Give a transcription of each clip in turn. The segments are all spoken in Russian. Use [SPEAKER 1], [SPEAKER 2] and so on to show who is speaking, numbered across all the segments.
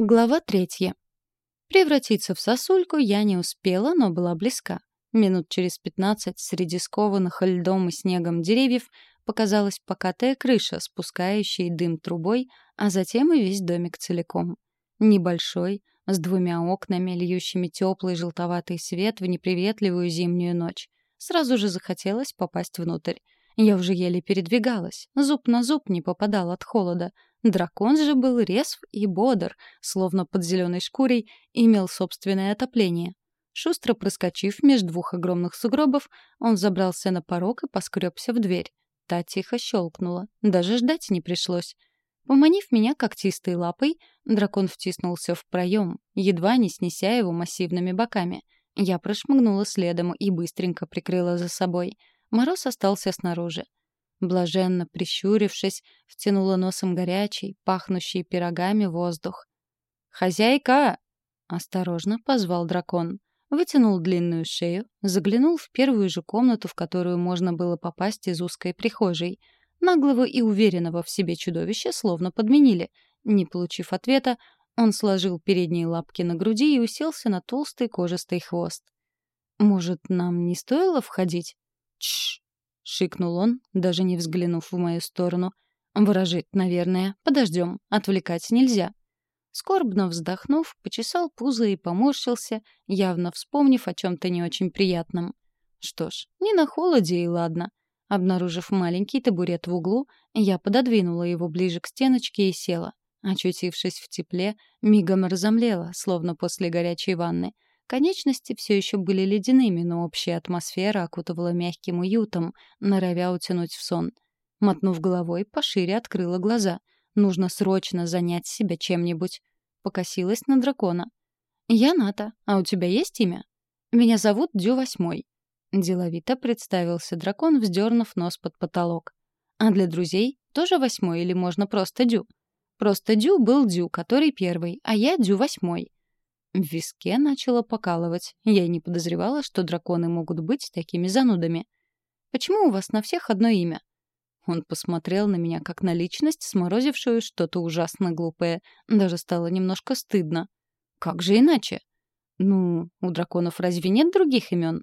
[SPEAKER 1] Глава третья. Превратиться в сосульку я не успела, но была близка. Минут через пятнадцать среди скованных льдом и снегом деревьев показалась покатая крыша, спускающая дым трубой, а затем и весь домик целиком. Небольшой, с двумя окнами, льющими теплый желтоватый свет в неприветливую зимнюю ночь. Сразу же захотелось попасть внутрь. Я уже еле передвигалась, зуб на зуб не попадал от холода — Дракон же был резв и бодр, словно под зеленой шкурой, имел собственное отопление. Шустро проскочив между двух огромных сугробов, он забрался на порог и поскребся в дверь. Та тихо щелкнула. Даже ждать не пришлось. Поманив меня когтистой лапой, дракон втиснулся в проем, едва не снеся его массивными боками. Я прошмыгнула следом и быстренько прикрыла за собой. Мороз остался снаружи. Блаженно прищурившись, втянула носом горячий, пахнущий пирогами воздух. «Хозяйка!» — осторожно позвал дракон. Вытянул длинную шею, заглянул в первую же комнату, в которую можно было попасть из узкой прихожей. Наглого и уверенного в себе чудовища словно подменили. Не получив ответа, он сложил передние лапки на груди и уселся на толстый кожистый хвост. «Может, нам не стоило входить?» «Тш!» — шикнул он, даже не взглянув в мою сторону. «Выражить, наверное. Подождем. Отвлекать нельзя». Скорбно вздохнув, почесал пузо и поморщился, явно вспомнив о чем-то не очень приятном. Что ж, не на холоде и ладно. Обнаружив маленький табурет в углу, я пододвинула его ближе к стеночке и села. Очутившись в тепле, мигом разомлела, словно после горячей ванны — Конечности все еще были ледяными, но общая атмосфера окутывала мягким уютом, норовя утянуть в сон. Мотнув головой, пошире открыла глаза. Нужно срочно занять себя чем-нибудь. Покосилась на дракона. «Я Ната. А у тебя есть имя?» «Меня зовут Дю Восьмой». Деловито представился дракон, вздернув нос под потолок. «А для друзей тоже восьмой или можно просто Дю?» «Просто Дю был Дю, который первый, а я Дю Восьмой». В виске начало покалывать. Я и не подозревала, что драконы могут быть такими занудами. «Почему у вас на всех одно имя?» Он посмотрел на меня как на личность, сморозившую что-то ужасно глупое. Даже стало немножко стыдно. «Как же иначе?» «Ну, у драконов разве нет других имен?»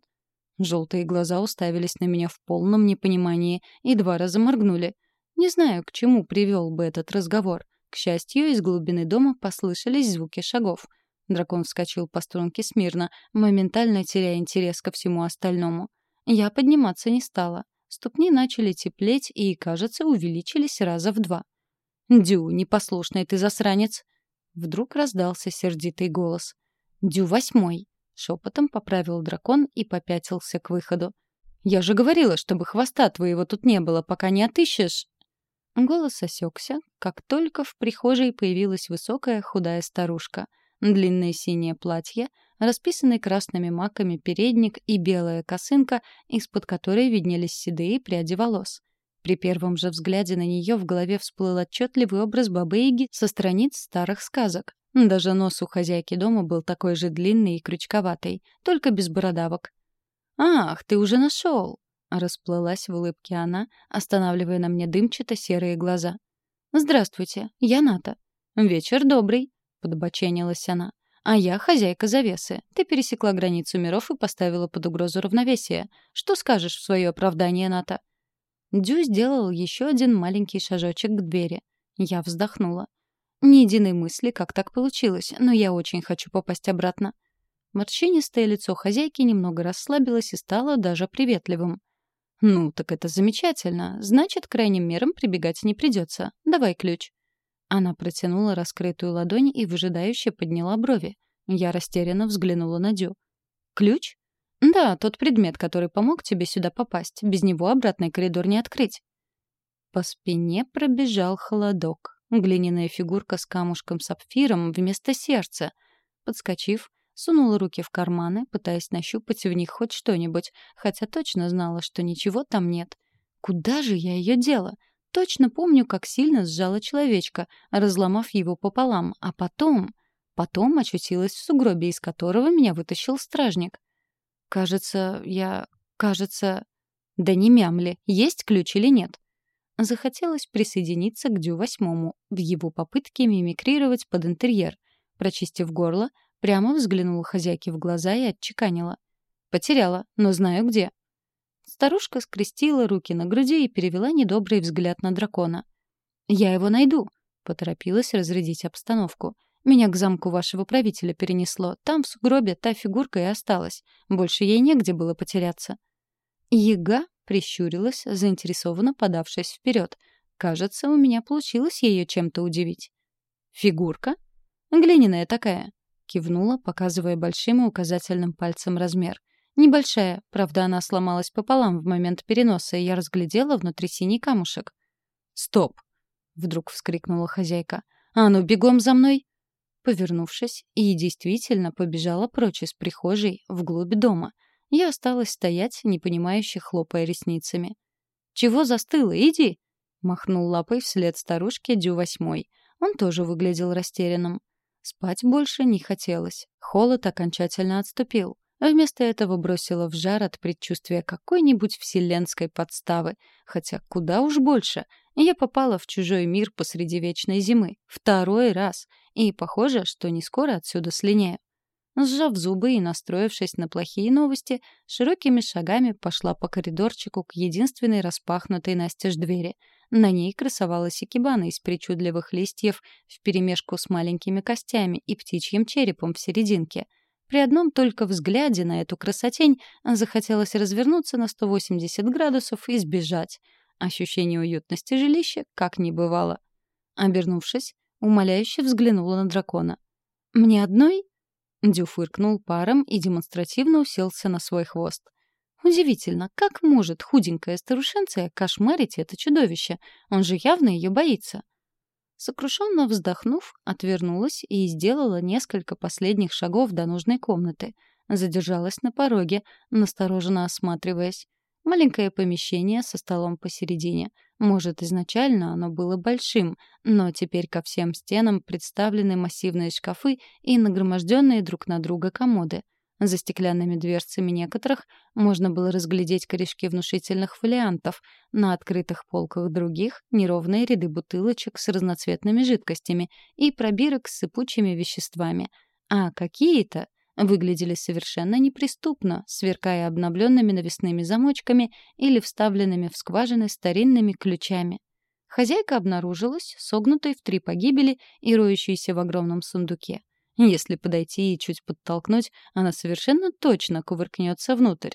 [SPEAKER 1] Желтые глаза уставились на меня в полном непонимании и два раза моргнули. Не знаю, к чему привел бы этот разговор. К счастью, из глубины дома послышались звуки шагов — Дракон вскочил по струнке смирно, моментально теряя интерес ко всему остальному. Я подниматься не стала. Ступни начали теплеть и, кажется, увеличились раза в два. «Дю, непослушный ты засранец!» Вдруг раздался сердитый голос. «Дю восьмой!» — шепотом поправил дракон и попятился к выходу. «Я же говорила, чтобы хвоста твоего тут не было, пока не отыщешь!» Голос осекся, как только в прихожей появилась высокая худая старушка — Длинное синее платье, расписанный красными маками передник и белая косынка, из-под которой виднелись седые пряди волос. При первом же взгляде на нее в голове всплыл отчетливый образ бабы-яги со страниц старых сказок. Даже нос у хозяйки дома был такой же длинный и крючковатый, только без бородавок. «Ах, ты уже нашел!» — расплылась в улыбке она, останавливая на мне дымчато-серые глаза. «Здравствуйте, я Ната. Вечер добрый подбоченилась она. «А я хозяйка завесы. Ты пересекла границу миров и поставила под угрозу равновесие. Что скажешь в свое оправдание, Ната?» Дю сделал еще один маленький шажочек к двери. Я вздохнула. Ни единой мысли, как так получилось, но я очень хочу попасть обратно. Морщинистое лицо хозяйки немного расслабилось и стало даже приветливым. «Ну, так это замечательно. Значит, крайним мерам прибегать не придется. Давай ключ». Она протянула раскрытую ладонь и выжидающе подняла брови. Я растерянно взглянула на Дю. «Ключ?» «Да, тот предмет, который помог тебе сюда попасть. Без него обратный коридор не открыть». По спине пробежал холодок. Глиняная фигурка с камушком-сапфиром вместо сердца. Подскочив, сунула руки в карманы, пытаясь нащупать в них хоть что-нибудь, хотя точно знала, что ничего там нет. Куда же я ее дела? Точно помню, как сильно сжала человечка, разломав его пополам, а потом... Потом очутилась в сугробе, из которого меня вытащил стражник. Кажется, я... Кажется... Да не мямли, есть ключ или нет? Захотелось присоединиться к Дю восьмому в его попытке мимикрировать под интерьер. Прочистив горло, прямо взглянула хозяйке в глаза и отчеканила. «Потеряла, но знаю где». Старушка скрестила руки на груди и перевела недобрый взгляд на дракона. «Я его найду», — поторопилась разрядить обстановку. «Меня к замку вашего правителя перенесло. Там, в сугробе, та фигурка и осталась. Больше ей негде было потеряться». Яга прищурилась, заинтересованно подавшись вперед. Кажется, у меня получилось ее чем-то удивить. «Фигурка?» «Глиняная такая», — кивнула, показывая большим и указательным пальцем размер. «Небольшая, правда, она сломалась пополам в момент переноса, и я разглядела внутри синий камушек». «Стоп!» — вдруг вскрикнула хозяйка. «А ну, бегом за мной!» Повернувшись, и действительно побежала прочь из прихожей, вглубь дома. Я осталась стоять, непонимающе хлопая ресницами. «Чего застыла? Иди!» — махнул лапой вслед старушке Дю восьмой. Он тоже выглядел растерянным. Спать больше не хотелось. Холод окончательно отступил. А вместо этого бросила в жар от предчувствия какой-нибудь вселенской подставы. Хотя куда уж больше. Я попала в чужой мир посреди вечной зимы. Второй раз. И похоже, что не скоро отсюда слиняю. Сжав зубы и настроившись на плохие новости, широкими шагами пошла по коридорчику к единственной распахнутой настежь двери. На ней красовалась икебана из причудливых листьев вперемешку с маленькими костями и птичьим черепом в серединке. При одном только взгляде на эту красотень захотелось развернуться на 180 градусов и сбежать. Ощущение уютности жилища как не бывало. Обернувшись, умоляюще взглянула на дракона. «Мне одной?» Дю фыркнул паром и демонстративно уселся на свой хвост. Удивительно, как может худенькая старушенция кошмарить это чудовище? Он же явно ее боится. Сокрушенно вздохнув, отвернулась и сделала несколько последних шагов до нужной комнаты. Задержалась на пороге, настороженно осматриваясь. Маленькое помещение со столом посередине. Может, изначально оно было большим, но теперь ко всем стенам представлены массивные шкафы и нагроможденные друг на друга комоды. За стеклянными дверцами некоторых можно было разглядеть корешки внушительных фолиантов, на открытых полках других — неровные ряды бутылочек с разноцветными жидкостями и пробирок с сыпучими веществами. А какие-то выглядели совершенно неприступно, сверкая обновленными навесными замочками или вставленными в скважины старинными ключами. Хозяйка обнаружилась, согнутой в три погибели и роющейся в огромном сундуке. Если подойти и чуть подтолкнуть, она совершенно точно кувыркнется внутрь.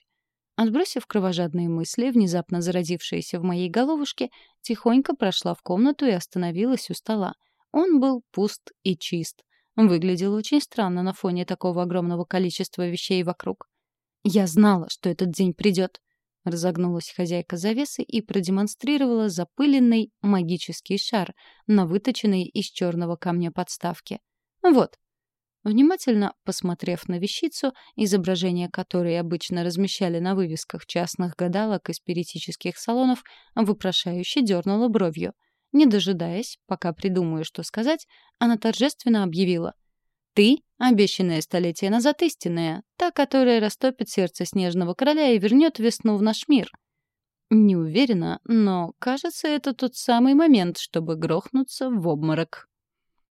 [SPEAKER 1] Отбросив кровожадные мысли, внезапно зародившиеся в моей головушке, тихонько прошла в комнату и остановилась у стола. Он был пуст и чист. Выглядел очень странно на фоне такого огромного количества вещей вокруг. «Я знала, что этот день придет», — разогнулась хозяйка завесы и продемонстрировала запыленный магический шар на выточенной из черного камня подставке. «Вот». Внимательно посмотрев на вещицу, изображение которой обычно размещали на вывесках частных гадалок и спиритических салонов, вопрошающе дернула бровью — не дожидаясь, пока придумаю, что сказать, она торжественно объявила. «Ты — обещанная столетия назад истинная, та, которая растопит сердце снежного короля и вернет весну в наш мир». Не уверена, но, кажется, это тот самый момент, чтобы грохнуться в обморок.